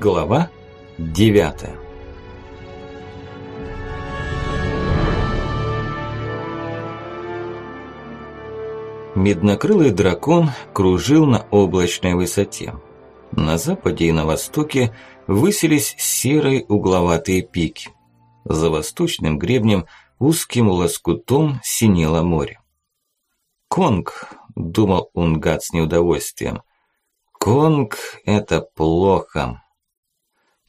Глава девятая Меднокрылый дракон кружил на облачной высоте. На западе и на востоке высились серые угловатые пики. За восточным гребнем узким лоскутом синело море. «Конг», – думал Унгат с неудовольствием, – «Конг – это плохо».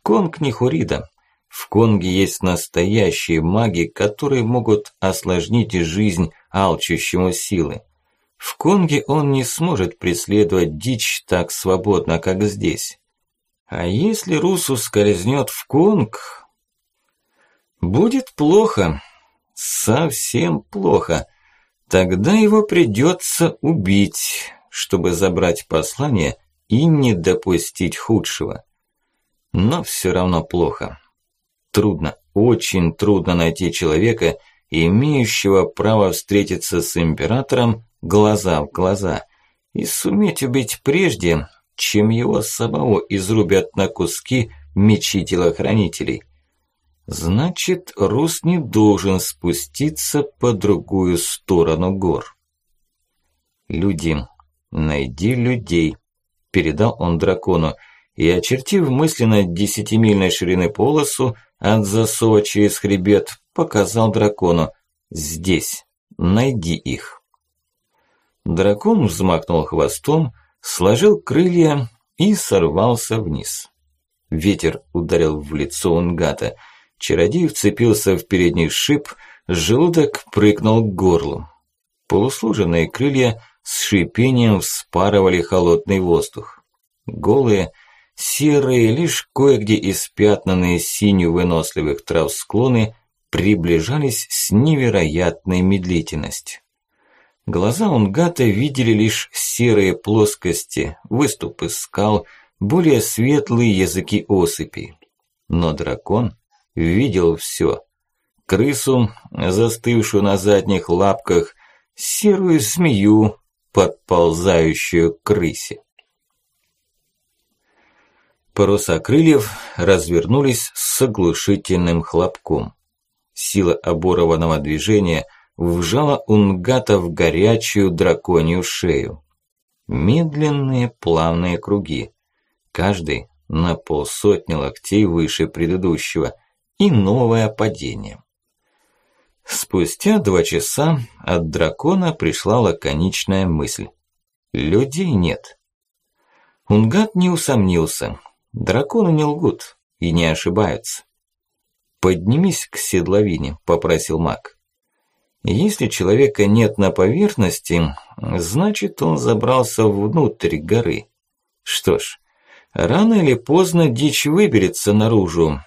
Конг не Хурида. В Конге есть настоящие маги, которые могут осложнить жизнь алчущему силы. В Конге он не сможет преследовать дичь так свободно, как здесь. А если Русу скользнет в Конг, будет плохо, совсем плохо. Тогда его придется убить, чтобы забрать послание и не допустить худшего. Но все равно плохо. Трудно, очень трудно найти человека, имеющего право встретиться с императором глаза в глаза, и суметь убить прежде, чем его самого изрубят на куски мечи телохранителей. Значит, Рус не должен спуститься по другую сторону гор. «Люди, найди людей», – передал он дракону, и, очертив мысленно десятимильной ширины полосу от засова через хребет, показал дракону «Здесь, найди их». Дракон взмахнул хвостом, сложил крылья и сорвался вниз. Ветер ударил в лицо Унгата. Чародей вцепился в передний шип, желудок прыгнул к горлу. Полуслуженные крылья с шипением вспарывали холодный воздух. Голые, серые, лишь кое-где испятнанные синью выносливых трав склоны приближались с невероятной медлительностью. Глаза Унгата видели лишь серые плоскости, выступы скал, более светлые языки осыпи. Но дракон видел все: Крысу, застывшую на задних лапках, серую змею, подползающую к крысе. Паруса крыльев развернулись с оглушительным хлопком. Сила оборванного движения – вжала Унгата в горячую драконью шею. Медленные плавные круги, каждый на полсотни локтей выше предыдущего, и новое падение. Спустя два часа от дракона пришла лаконичная мысль. Людей нет. Унгат не усомнился. Драконы не лгут и не ошибаются. «Поднимись к седловине», – попросил маг. Если человека нет на поверхности, значит он забрался внутрь горы. Что ж, рано или поздно дичь выберется наружу,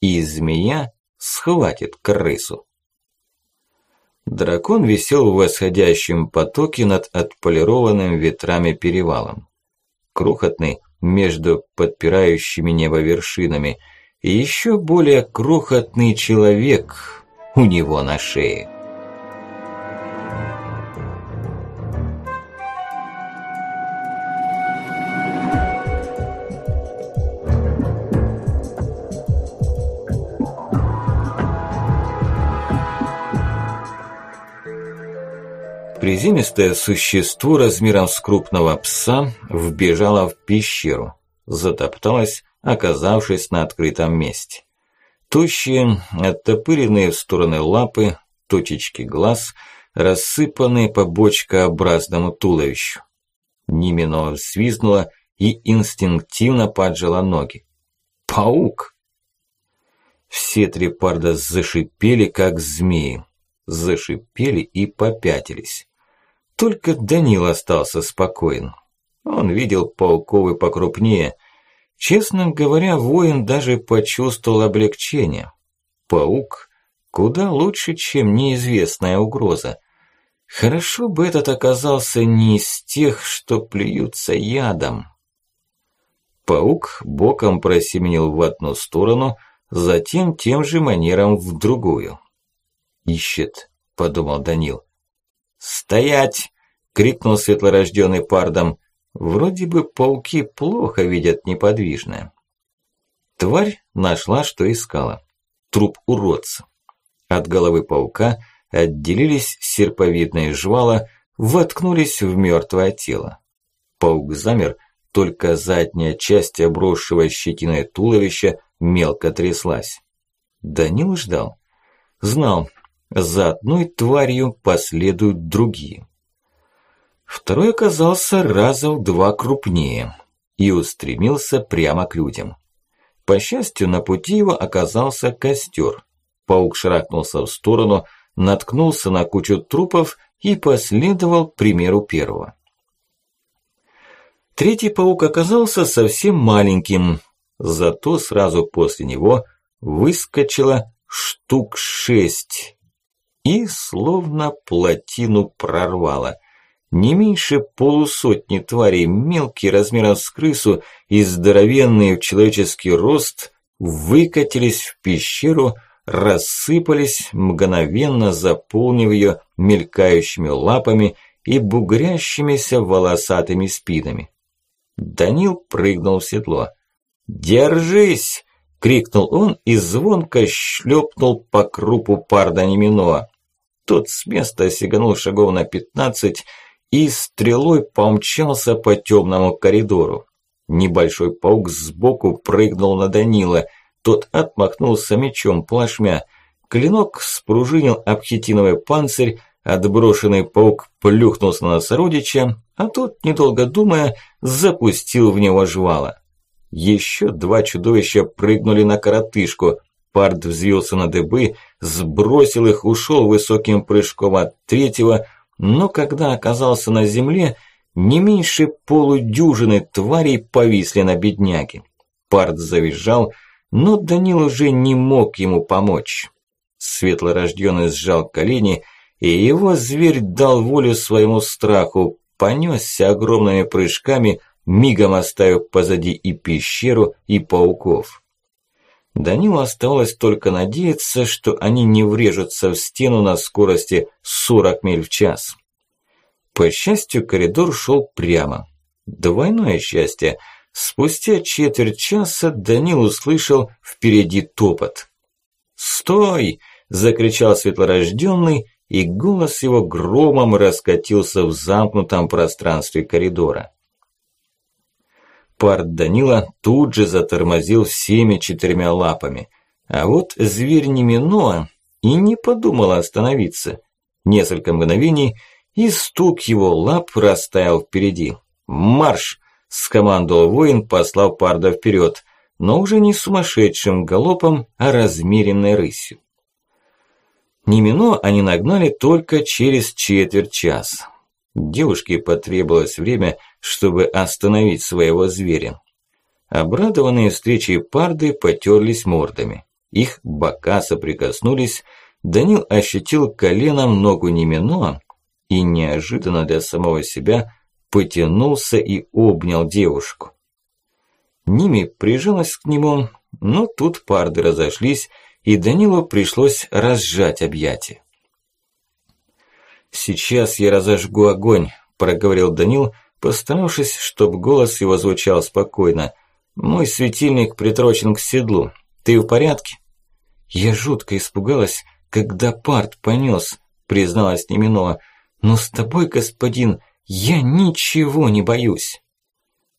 и змея схватит крысу. Дракон висел в восходящем потоке над отполированным ветрами перевалом. Крохотный между подпирающими небо вершинами и еще более крохотный человек у него на шее. Приземистое существо размером с крупного пса вбежало в пещеру, затопталось, оказавшись на открытом месте. Тощие, оттопыренные в стороны лапы, точечки глаз, рассыпанные по бочкообразному туловищу. Нимино взвизгнула и инстинктивно поджала ноги. Паук! Все три парда зашипели, как змеи. Зашипели и попятились. Только Данил остался спокоен. Он видел пауков и покрупнее. Честно говоря, воин даже почувствовал облегчение. Паук куда лучше, чем неизвестная угроза. Хорошо бы этот оказался не из тех, что плюются ядом. Паук боком просеменил в одну сторону, затем тем же манером в другую. «Ищет», – подумал Данил. «Стоять!» – крикнул светлорожденный пардом. Вроде бы пауки плохо видят неподвижное. Тварь нашла, что искала. Труп уродца. От головы паука отделились серповидные жвала, воткнулись в мертвое тело. Паук замер, только задняя часть обросшего щетиной туловища мелко тряслась. Данил ждал. Знал, за одной тварью последуют другие. Второй оказался раза в два крупнее и устремился прямо к людям. По счастью, на пути его оказался костер. Паук шарахнулся в сторону, наткнулся на кучу трупов и последовал примеру первого. Третий паук оказался совсем маленьким, зато сразу после него выскочило штук шесть и словно плотину прорвало. Не меньше полусотни тварей, мелкие размером с крысу и здоровенные в человеческий рост, выкатились в пещеру, рассыпались, мгновенно заполнив ее мелькающими лапами и бугрящимися волосатыми спинами. Данил прыгнул в седло. «Держись!» – крикнул он и звонко шлепнул по крупу парда Неминоа. Тот с места сиганул шагов на пятнадцать и стрелой помчался по темному коридору. Небольшой паук сбоку прыгнул на Данила. Тот отмахнулся мечом плашмя. Клинок спружинил об хитиновый панцирь, отброшенный паук плюхнулся на сородича, а тот, недолго думая, запустил в него жвала. Еще два чудовища прыгнули на коротышку. Пард взвился на дыбы, сбросил их, ушел высоким прыжком от третьего, но когда оказался на земле, не меньше полудюжины тварей повисли на бедняге. Пард завизжал, но Данил уже не мог ему помочь. Светлорожденный сжал колени, и его зверь дал волю своему страху, понесся огромными прыжками, мигом оставив позади и пещеру, и пауков. Данилу оставалось только надеяться, что они не врежутся в стену на скорости 40 миль в час. По счастью, коридор шел прямо. Двойное счастье. Спустя четверть часа Данил услышал впереди топот. «Стой!» – закричал светлорожденный, и голос его громом раскатился в замкнутом пространстве коридора. Парт Данила тут же затормозил всеми четырьмя лапами. А вот зверь Неминоа и не подумал остановиться. Несколько мгновений, и стук его лап растаял впереди. «Марш!» – скомандовал воин, послав Парда вперед, но уже не сумасшедшим галопом, а размеренной рысью. Немино они нагнали только через четверть часа. Девушке потребовалось время, чтобы остановить своего зверя. Обрадованные встречей парды потерлись мордами. Их бока соприкоснулись, Данил ощутил коленом ногу Немино и неожиданно для самого себя потянулся и обнял девушку. Ними прижалась к нему, но тут парды разошлись, и Данилу пришлось разжать объятия. «Сейчас я разожгу огонь», – проговорил Данил, постаравшись, чтобы голос его звучал спокойно. «Мой светильник притрочен к седлу. Ты в порядке?» «Я жутко испугалась, когда парт понес», – призналась Неминова. «Но с тобой, господин, я ничего не боюсь».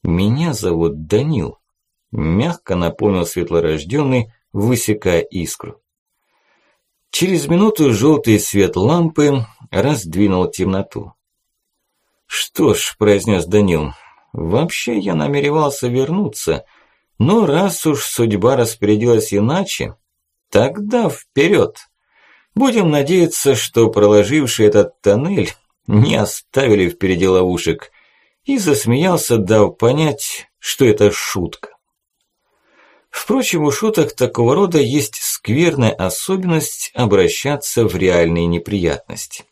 «Меня зовут Данил», – мягко напомнил светлорожденный, высекая искру. Через минуту желтый свет лампы раздвинул темноту. «Что ж», – произнес Данил, – «вообще я намеревался вернуться, но раз уж судьба распорядилась иначе, тогда вперед. Будем надеяться, что проложившие этот тоннель не оставили впереди ловушек». И засмеялся, дав понять, что это шутка. Впрочем, у шуток такого рода есть скверная особенность обращаться в реальные неприятности.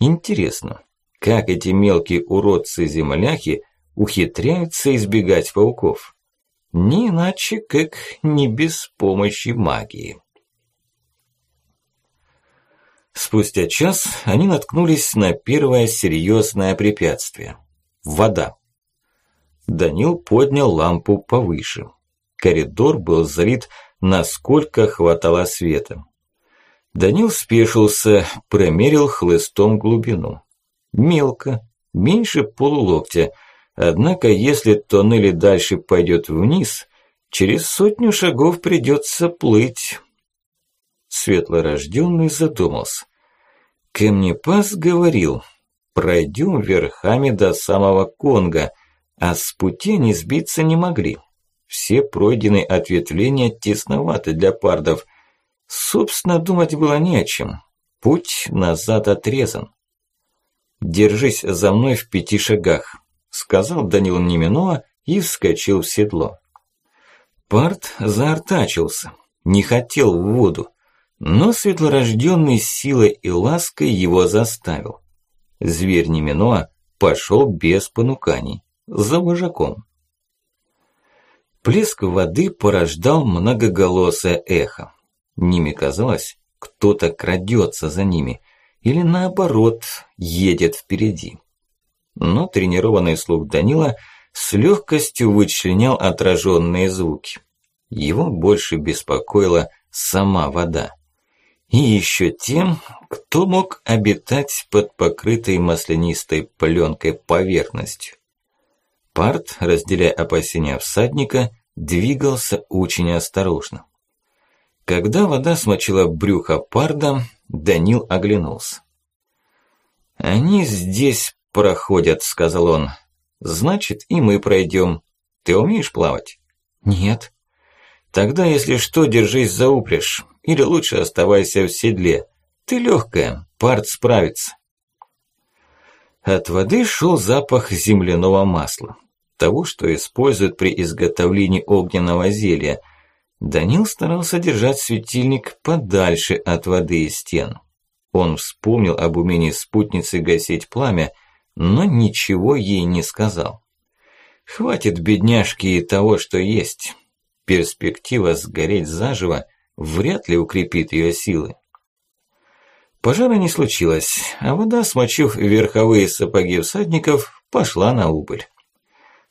Интересно, как эти мелкие уродцы-земляхи ухитряются избегать пауков? Не иначе, как не без помощи магии. Спустя час они наткнулись на первое серьезное препятствие – вода. Данил поднял лампу повыше. Коридор был залит, насколько хватало света. Данил спешился, промерил хлыстом глубину. Мелко, меньше полулоктя. Однако, если тоннель дальше пойдет вниз, через сотню шагов придется плыть. Светлорожденный задумался. Камнепас говорил, пройдем верхами до самого Конга, а с пути не сбиться не могли. Все пройденные ответвления тесноваты для пардов. Собственно, думать было не о чем. Путь назад отрезан. «Держись за мной в пяти шагах», – сказал Данил Неминоа и вскочил в седло. Парт заортачился, не хотел в воду, но светлорожденный силой и лаской его заставил. Зверь Неминоа пошел без понуканий, за вожаком. Плеск воды порождал многоголосое эхо. Ними казалось, кто-то крадется за ними или наоборот едет впереди. Но тренированный слух Данила с легкостью вычленял отраженные звуки. Его больше беспокоила сама вода. И еще тем, кто мог обитать под покрытой маслянистой пленкой поверхностью. Парт, разделяя опасения всадника, двигался очень осторожно. Когда вода смочила брюхо парда, Данил оглянулся. «Они здесь проходят», – сказал он. «Значит, и мы пройдем. Ты умеешь плавать?» «Нет». «Тогда, если что, держись за упряжь. Или лучше оставайся в седле. Ты легкая, парт справится». От воды шел запах земляного масла того, что используют при изготовлении огненного зелья. Данил старался держать светильник подальше от воды и стен. Он вспомнил об умении спутницы гасить пламя, но ничего ей не сказал. Хватит бедняжки и того, что есть. Перспектива сгореть заживо вряд ли укрепит ее силы. Пожара не случилось, а вода, смочив верховые сапоги всадников, пошла на убыль.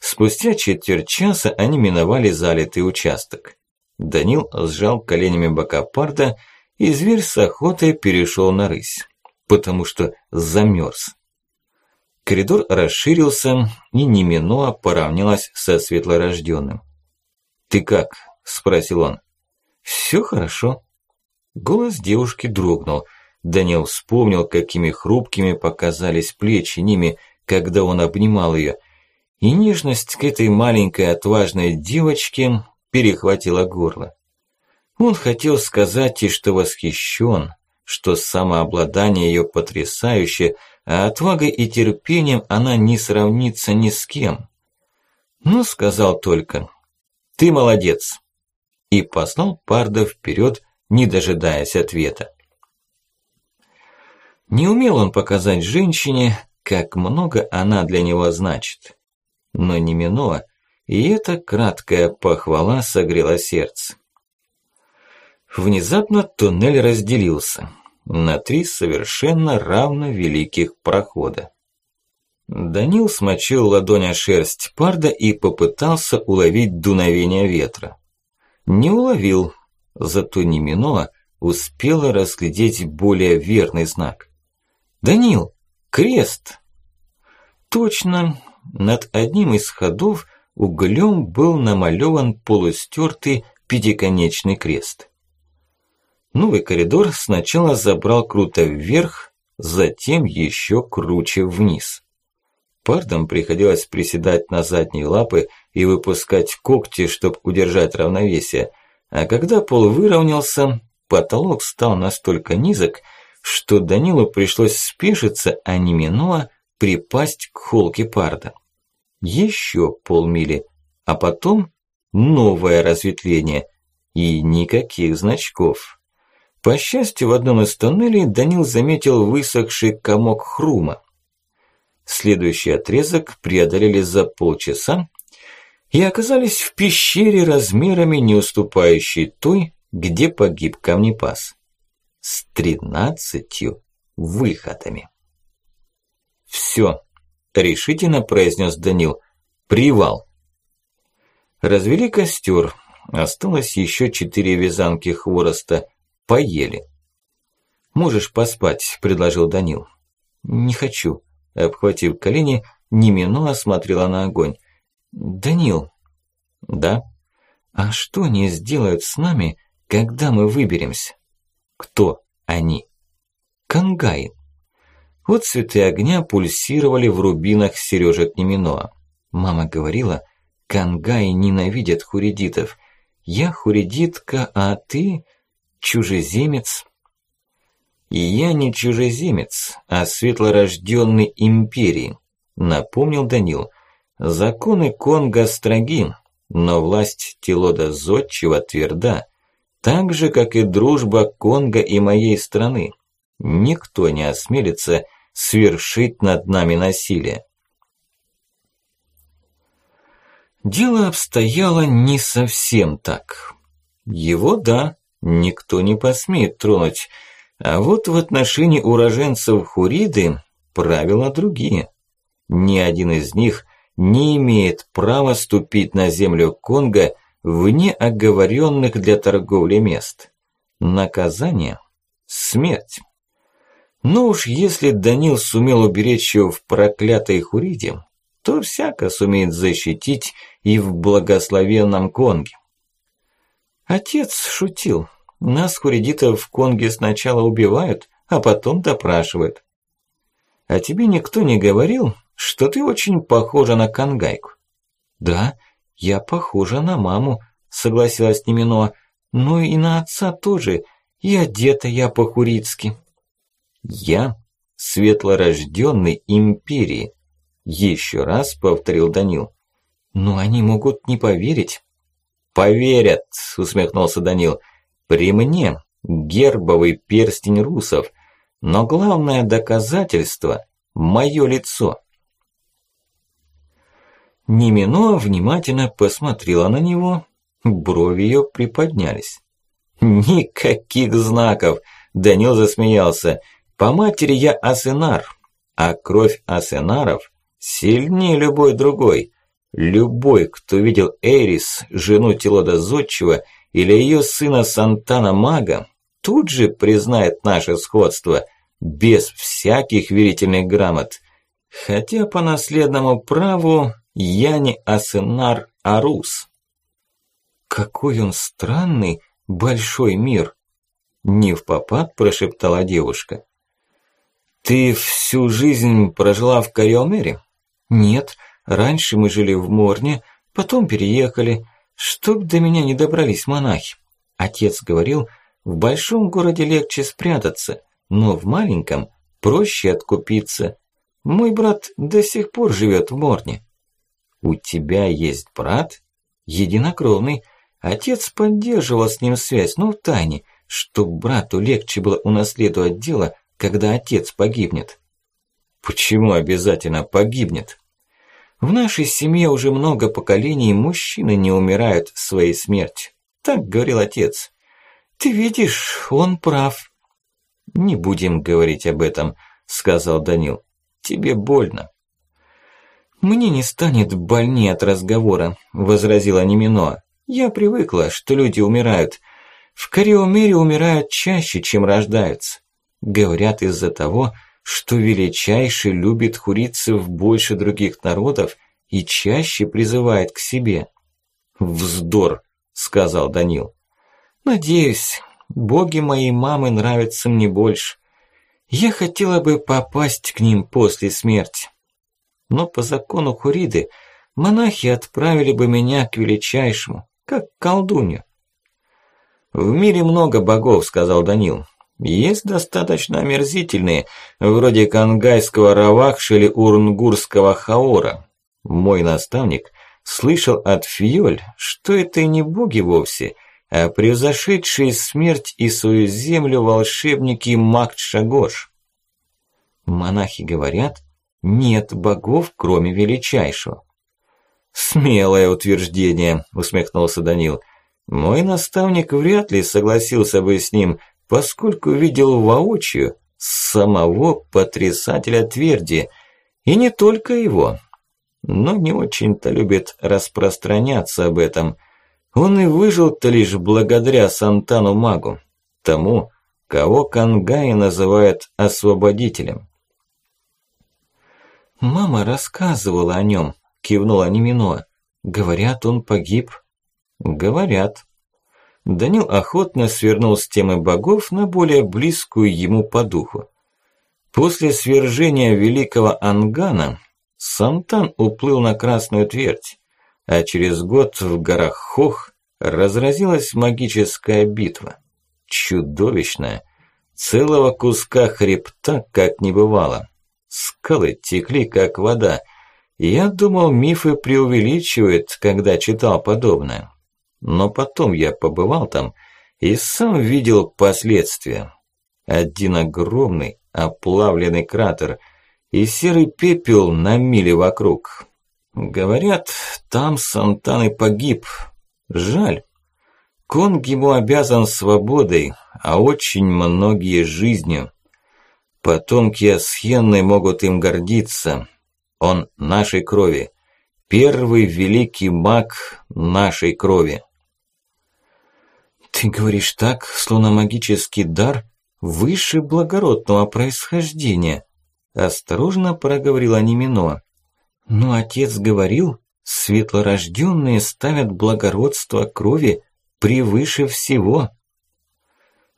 Спустя четверть часа они миновали залитый участок. Данил сжал коленями бока парда, и зверь с охотой перешел на рысь, потому что замерз. Коридор расширился, и Неминоа поравнялась со светлорожденным. «Ты как?» – спросил он. «Всё хорошо». Голос девушки дрогнул. Данил вспомнил, какими хрупкими показались плечи Ними, когда он обнимал её – и нежность к этой маленькой отважной девочке перехватила горло. Он хотел сказать ей, что восхищен, что самообладание ее потрясающее, а отвагой и терпением она не сравнится ни с кем. Но сказал только «Ты молодец!» и послал Парда вперед, не дожидаясь ответа. Не умел он показать женщине, как много она для него значит но не минула, и эта краткая похвала согрела сердце. Внезапно туннель разделился на три совершенно равно великих прохода. Данил смочил ладонь о шерсть парда и попытался уловить дуновение ветра. Не уловил, зато не минула, успела разглядеть более верный знак. «Данил! Крест!» Точно, над одним из ходов углем был намалеван полустертый пятиконечный крест. Новый коридор сначала забрал круто вверх, затем еще круче вниз. Пардам приходилось приседать на задние лапы и выпускать когти, чтобы удержать равновесие, а когда пол выровнялся, потолок стал настолько низок, что Данилу пришлось спешиться, а не минуя припасть к холке парда. Еще полмили, а потом новое разветвление и никаких значков. По счастью, в одном из тоннелей Данил заметил высохший комок хрума. Следующий отрезок преодолели за полчаса и оказались в пещере размерами не уступающей той, где погиб камнепас. С тринадцатью выходами. «Всё», – решительно произнес Данил. «Привал». Развели костер. осталось еще четыре вязанки хвороста. Поели. «Можешь поспать», – предложил Данил. «Не хочу», – обхватив колени, Нимино смотрела на огонь. «Данил». «Да?» «А что они сделают с нами, когда мы выберемся?» «Кто они?» «Кангаи». Вот цветы огня пульсировали в рубинах сережек Неминоа. Мама говорила, кангаи ненавидят хуридитов. Я хуридитка, а ты чужеземец. И я не чужеземец, а светлорожденный империи, напомнил Данил. Законы Конга строги, но власть Тилода Зодчего тверда, так же, как и дружба Конга и моей страны. Никто не осмелится свершить над нами насилие. Дело обстояло не совсем так. Его, да, никто не посмеет тронуть, а вот в отношении уроженцев Хуриды правила другие. Ни один из них не имеет права ступить на землю Конго вне оговоренных для торговли мест. Наказание – смерть. Но уж если Данил сумел уберечь ее в проклятой Хуриде, то всяко сумеет защитить и в благословенном Конге. Отец шутил. Нас, хуридитов, в Конге сначала убивают, а потом допрашивают. А тебе никто не говорил, что ты очень похожа на Кангайку? Да, я похожа на маму, согласилась Немино. Ну и на отца тоже, и одета я по-хурицки. «Я светлорожденный империи», – еще раз повторил Данил. «Но они могут не поверить». «Поверят», – усмехнулся Данил. «При мне гербовый перстень русов, но главное доказательство – мое лицо». Немино внимательно посмотрела на него, брови ее приподнялись. «Никаких знаков!» – Данил засмеялся. По матери я асенар, а кровь асенаров сильнее любой другой. Любой, кто видел Эрис, жену Тилода Зодчего, или ее сына Сантана Мага, тут же признает наше сходство, без всяких верительных грамот. Хотя по наследному праву я не Асенар, а Рус. Какой он странный, большой мир! Не в попад прошептала девушка. «Ты всю жизнь прожила в Кариомере?» «Нет, раньше мы жили в Морне, потом переехали, чтоб до меня не добрались монахи. Отец говорил, в большом городе легче спрятаться, но в маленьком проще откупиться. Мой брат до сих пор живет в Морне». «У тебя есть брат?» «Единокровный. Отец поддерживал с ним связь, но в тайне, чтоб брату легче было унаследовать дело, когда отец погибнет. Почему обязательно погибнет? В нашей семье уже много поколений мужчины не умирают своей смертью. Так говорил отец. Ты видишь, он прав. Не будем говорить об этом, сказал Данил. Тебе больно. Мне не станет больнее от разговора, возразила Немино. Я привыкла, что люди умирают. В Кариомере умирают чаще, чем рождаются. Говорят из-за того, что величайший любит хурицев больше других народов и чаще призывает к себе. «Вздор», – сказал Данил. «Надеюсь, боги моей мамы нравятся мне больше. Я хотела бы попасть к ним после смерти. Но по закону Хуриды монахи отправили бы меня к величайшему, как колдунью». «В мире много богов», – сказал Данил. Есть достаточно омерзительные, вроде кангайского Равахши или урнгурского Хаора. Мой наставник слышал от Фиоль, что это не боги вовсе, а превзошедшие смерть и свою землю волшебники Макт-Шагош. Монахи говорят, нет богов, кроме величайшего. «Смелое утверждение», – усмехнулся Данил. «Мой наставник вряд ли согласился бы с ним, поскольку видел воочию самого потрясателя тверди, и не только его, но не очень-то любит распространяться об этом. Он и выжил-то лишь благодаря Сантану Магу, тому, кого Кангаи называют освободителем. «Мама рассказывала о нем», – кивнула Немино. «Говорят, он погиб». «Говорят». Данил охотно свернул с темы богов на более близкую ему по духу. После свержения великого Ангана Сантан уплыл на Красную Твердь, а через год в горах Хох разразилась магическая битва. Чудовищная. Целого куска хребта как не бывало. Скалы текли как вода. Я думал, мифы преувеличивают, когда читал подобное. Но потом я побывал там и сам видел последствия. Один огромный оплавленный кратер и серый пепел на миле вокруг. Говорят, там Сантан и погиб. Жаль. Конг ему обязан свободой, а очень многие жизнью. Потомки Асхенны могут им гордиться. Он нашей крови. Первый великий маг нашей крови. Ты говоришь так, словно магический дар выше благородного происхождения. Осторожно проговорила Немино. Но отец говорил, светлорожденные ставят благородство крови превыше всего.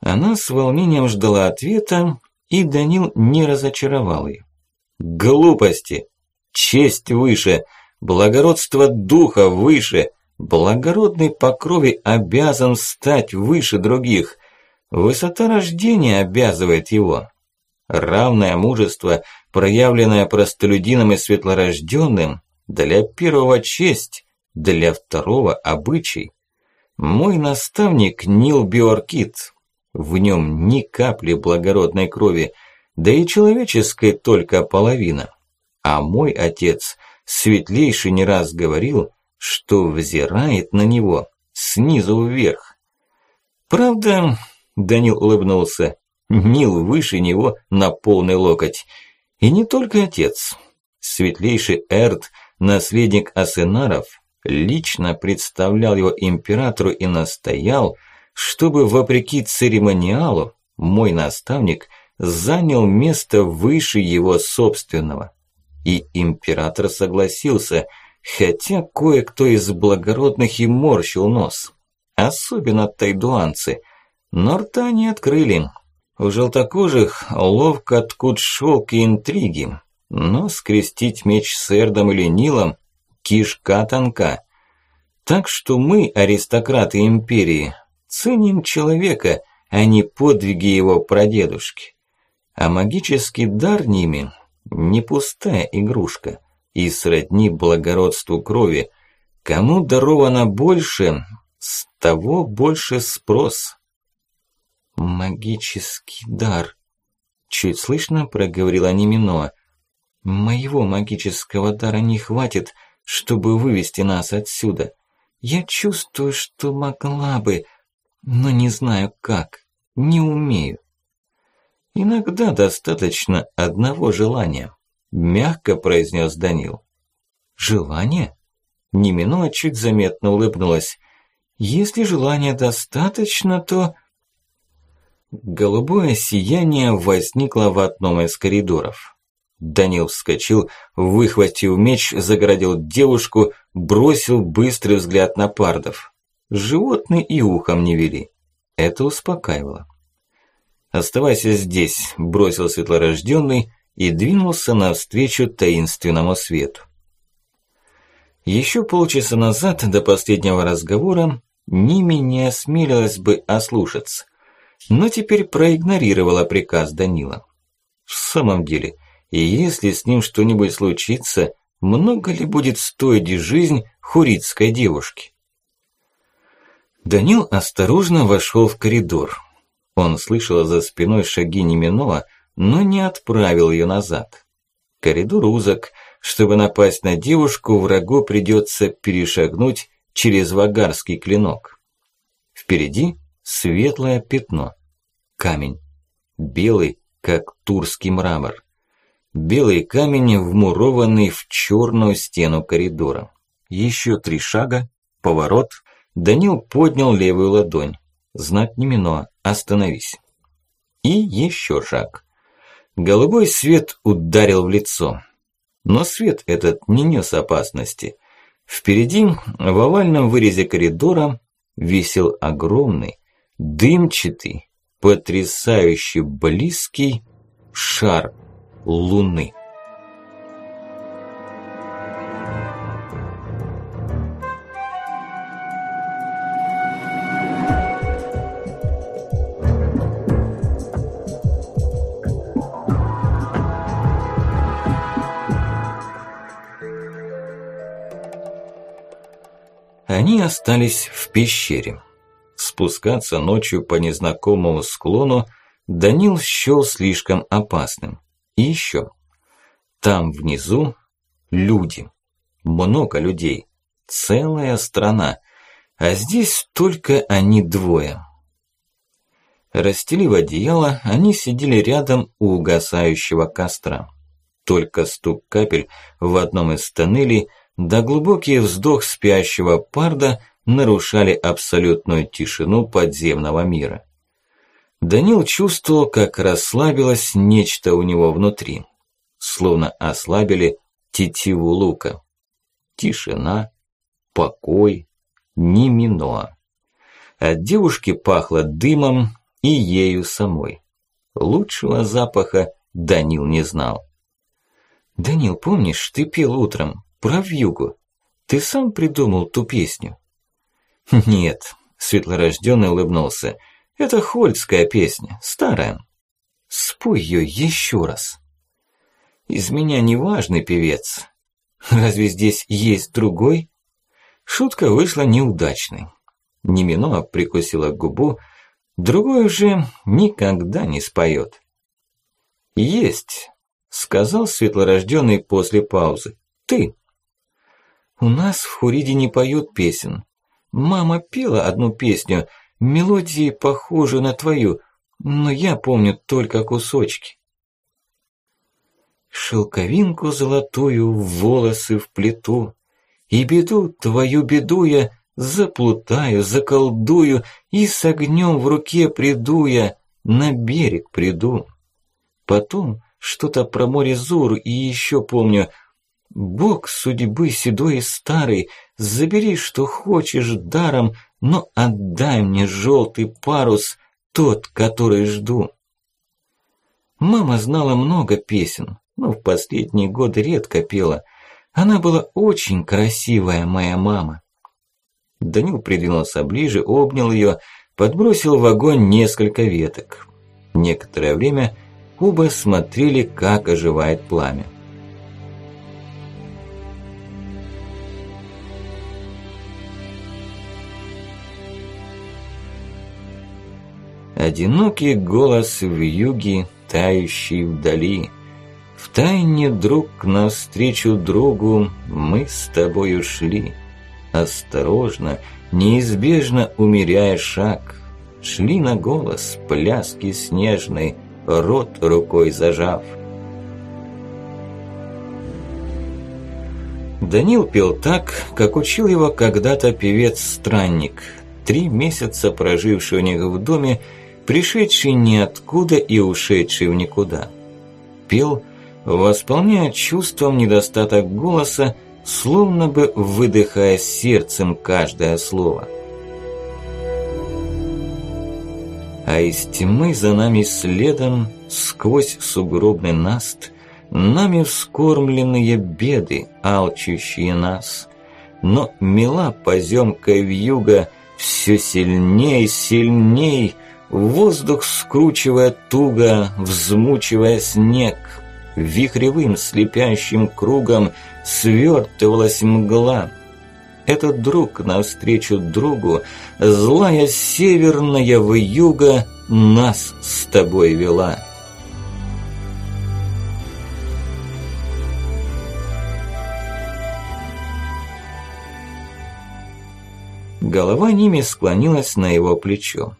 Она с волнением ждала ответа, и Данил не разочаровал ее. Глупости! Честь выше, благородство духа выше, благородный по крови обязан стать выше других. Высота рождения обязывает его. Равное мужество, проявленное простолюдином и светлорожденным, для первого честь, для второго обычай. Мой наставник Нил Биоркит. В нем ни капли благородной крови, да и человеческой только половина. А мой отец, светлейший не раз говорил, что взирает на него снизу вверх. Правда, Данил улыбнулся, Нил выше него на полный локоть. И не только отец. Светлейший Эрт, наследник Асенаров, лично представлял его императору и настоял, чтобы, вопреки церемониалу, мой наставник занял место выше его собственного. И император согласился, хотя кое-кто из благородных и морщил нос. Особенно тайдуанцы. Но рта не открыли. У желтокожих ловко ткут шелк и интриги, но скрестить меч с Эрдом или Нилом кишка тонка. Так что мы, аристократы империи, ценим человека, а не подвиги его прадедушки. А магический дар ними не пустая игрушка и сродни благородству крови. Кому даровано больше, с того больше спрос. Магический дар. Чуть слышно проговорила Немино. Моего магического дара не хватит, чтобы вывести нас отсюда. Я чувствую, что могла бы, но не знаю как, не умею. Иногда достаточно одного желания, мягко произнес Данил. Желание? Немино чуть заметно улыбнулась. Если желания достаточно, то... Голубое сияние возникло в одном из коридоров. Данил вскочил, выхватил меч, загородил девушку, бросил быстрый взгляд на пардов. Животные и ухом не вели. Это успокаивало. «Оставайся здесь», – бросил светлорожденный и двинулся навстречу таинственному свету. Еще полчаса назад, до последнего разговора, Ними не осмелилась бы ослушаться, но теперь проигнорировала приказ Данила. В самом деле – и если с ним что-нибудь случится, много ли будет стоить жизнь хуритской девушки? Данил осторожно вошел в коридор. Он слышал за спиной шаги Неминова, но не отправил ее назад. Коридор узок. Чтобы напасть на девушку, врагу придется перешагнуть через вагарский клинок. Впереди светлое пятно. Камень. Белый, как турский мрамор. Белый камень, вмурованный в черную стену коридора. Еще три шага, поворот. Данил поднял левую ладонь. Знак не мино, остановись. И еще шаг. Голубой свет ударил в лицо. Но свет этот не нес опасности. Впереди, в овальном вырезе коридора, висел огромный, дымчатый, потрясающе близкий шар Луны. Они остались в пещере. Спускаться ночью по незнакомому склону Данил счёл слишком опасным. И еще. Там внизу люди. Много людей. Целая страна. А здесь только они двое. Расстелив одеяло, они сидели рядом у угасающего костра. Только стук капель в одном из тоннелей – да глубокий вздох спящего парда нарушали абсолютную тишину подземного мира. Данил чувствовал, как расслабилось нечто у него внутри, словно ослабили тетиву лука. Тишина, покой, ни миноа. От девушки пахло дымом и ею самой. Лучшего запаха Данил не знал. «Данил, помнишь, ты пел утром? Про вьюгу. Ты сам придумал ту песню? Нет, светлорожденный улыбнулся. Это хольдская песня, старая. Спой ее еще раз. Из меня неважный певец. Разве здесь есть другой? Шутка вышла неудачной. Немино прикусила губу, другой уже никогда не споет. «Есть», – сказал светлорожденный после паузы. «Ты». У нас в Хуриде не поют песен. Мама пела одну песню, мелодии похожи на твою, но я помню только кусочки. Шелковинку золотую в волосы вплету, И беду твою беду я заплутаю, заколдую, И с огнем в руке приду я, на берег приду. Потом что-то про море Зур и еще помню – Бог судьбы седой и старый, забери, что хочешь даром, но отдай мне желтый парус, тот, который жду. Мама знала много песен, но в последние годы редко пела. Она была очень красивая, моя мама. Данил придвинулся ближе, обнял ее, подбросил в огонь несколько веток. Некоторое время оба смотрели, как оживает пламя. Одинокий голос в юге, тающий вдали. В тайне друг навстречу другу мы с тобой ушли. Осторожно, неизбежно умеряя шаг, Шли на голос пляски снежной, рот рукой зажав. Данил пел так, как учил его когда-то певец-странник, три месяца проживший у них в доме пришедший ниоткуда и ушедший в никуда. Пел, восполняя чувством недостаток голоса, словно бы выдыхая сердцем каждое слово. А из тьмы за нами следом, сквозь сугробный наст, Нами вскормленные беды, алчущие нас. Но мила поземка вьюга все сильней, сильней — Воздух скручивая туго, взмучивая снег, Вихревым слепящим кругом свертывалась мгла. Этот друг навстречу другу, злая северная вьюга нас с тобой вела. Голова ними склонилась на его плечо.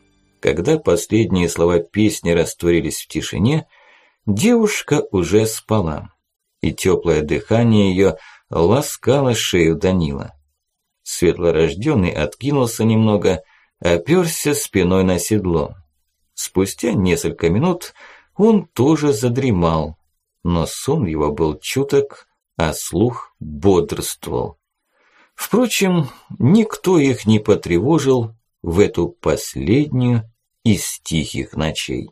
Когда последние слова песни растворились в тишине, девушка уже спала, и теплое дыхание ее ласкало шею Данила. Светлорожденный откинулся немного, оперся спиной на седло. Спустя несколько минут он тоже задремал, но сон его был чуток, а слух бодрствовал. Впрочем, никто их не потревожил в эту последнюю из тихих ночей.